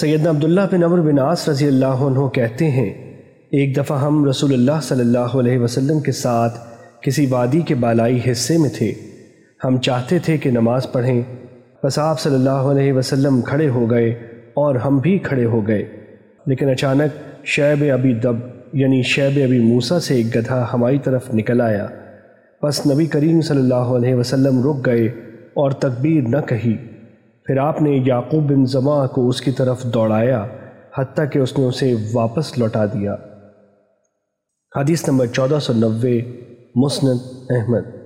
سیدنا عبداللہ بن عمر بن عاص رضی اللہ عنہ کہتے ہیں، ایک دفعہ ہم رسول اللہ صلی اللہ علیہ وسلم کے ساتھ کسی وادی کے بالائی حصے میں تھے۔ ہم چاہتے تھے کہ نماز پڑھیں، بس آپ صلی اللہ علیہ وسلم کھڑے ہو گئے اور ہم بھی کھڑے ہو گئے۔ لیکن اچانک شیب ابی دب یعنی شیب ابی موسیٰ سے ایک گدھا ہماری طرف نکل آیا۔ بس نبی کریم صلی اللہ علیہ وسلم رک گئے اور تکبیر نہ کہی۔ پھر آپ نے یعقوب بن زماں کو اس کی طرف دوڑایا، حتیٰ کہ اس نے اسے واپس لوٹا دیا۔ حدیث نمبر چودہ سو نوے، مسند احمد۔